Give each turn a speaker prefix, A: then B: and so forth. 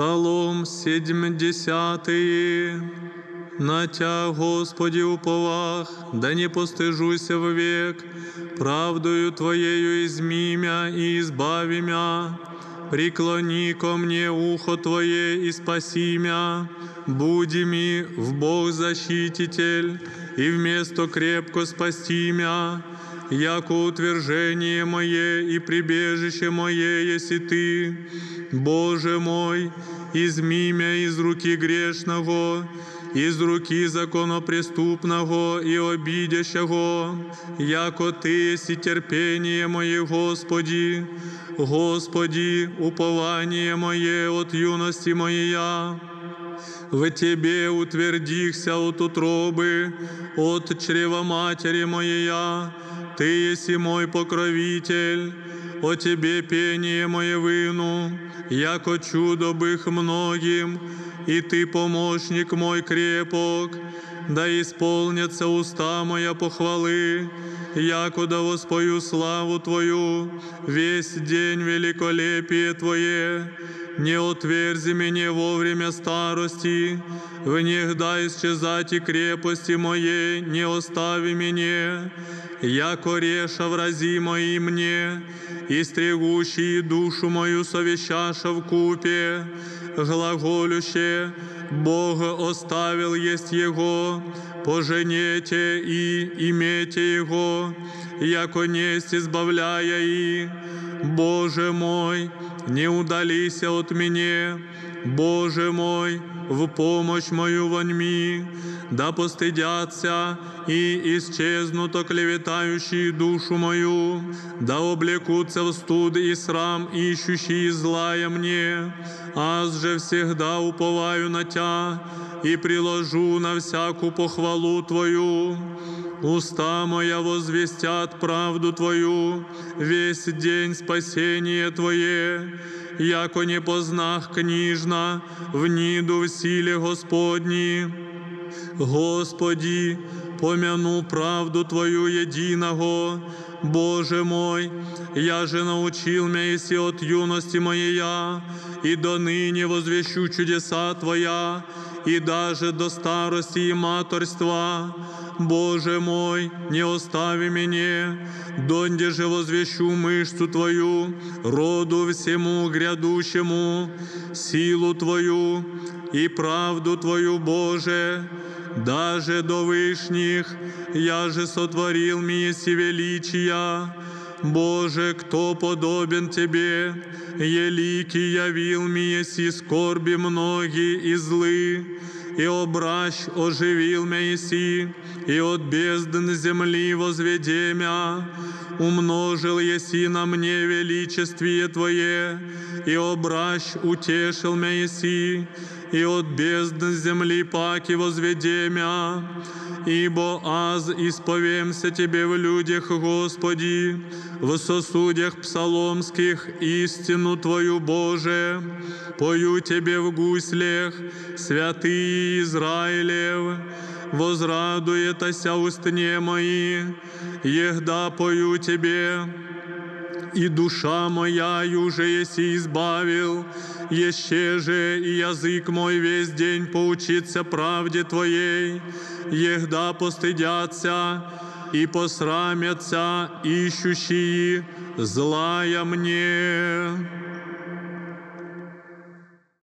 A: Псалом 70. На Тя, Господи, уповах, да не постыжуся век, правдою Твоею изми мя и избави мя. Преклони ко мне ухо Твое и спаси мя, буди ми в Бог защититель, и вместо крепко спасти мя, яко утверждение мое и прибежище мое еси Ты, Боже мой, изми мя из руки грешного, из руки законопреступного и обидящего, яко Ты еси терпение мое, Господи, Господи, упование мое от юности моей в Тебе утвердихся от утробы, от чрева матери моя, Ты еси мой покровитель, о Тебе пение мое выну, яко чудо бых многим, и Ты помощник мой крепок, да исполнятся уста моя похвалы, яко да воспою славу Твою, весь день великолепие Твое, не отверзи мне вовремя старости, внегда исчезать и крепости моей, не остави меня, яко реша врази мои мне, и стригущие душу мою совещаша в купе, глаголюще, Бога оставил есть Его, поженете и имейте Его, яко несть избавляя и, Боже мой, не удалися от меня, Боже мой, в помощь мою воньми, да постыдятся и исчезнут оклеветающие душу мою, да облекутся в студ и срам, ищущие злая мне, аз же всегда уповаю на Тя и приложу на всякую похвалу Твою. Уста моя возвестят правду Твою, весь день спасения Твое, яко не познах книжна, в ниду в силе Господні. Господи, помяну правду Твою единого, Боже мой, я же научил меня от юности моей, и до ныне возвещу чудеса Твоя, и даже до старости и маторства. Боже мой, не остави меня, донде же возвещу мышцу Твою, роду всему грядущему, силу Твою и правду Твою, Боже, даже до вышних, я же сотворил миеси величия. Боже, кто подобен Тебе, еликий явил миеси скорби многие и злы, и обращ оживил Месси, и от бездн земли возведе мя, умножил еси на мне величествие Твое, и обращ утешил Месси, и от бездн земли паки возведе мя, ибо аз исповемся Тебе в людях, Господи, в сосудях псаломских истину Твою, Боже, пою Тебе в гуслях, святые Израилев, возрадуетася устне мои, егда пою Тебе, и душа моя уже еси избавил, еще же и язык мой весь день поучится правде Твоей, егда постыдятся и посрамятся ищущие злая мне.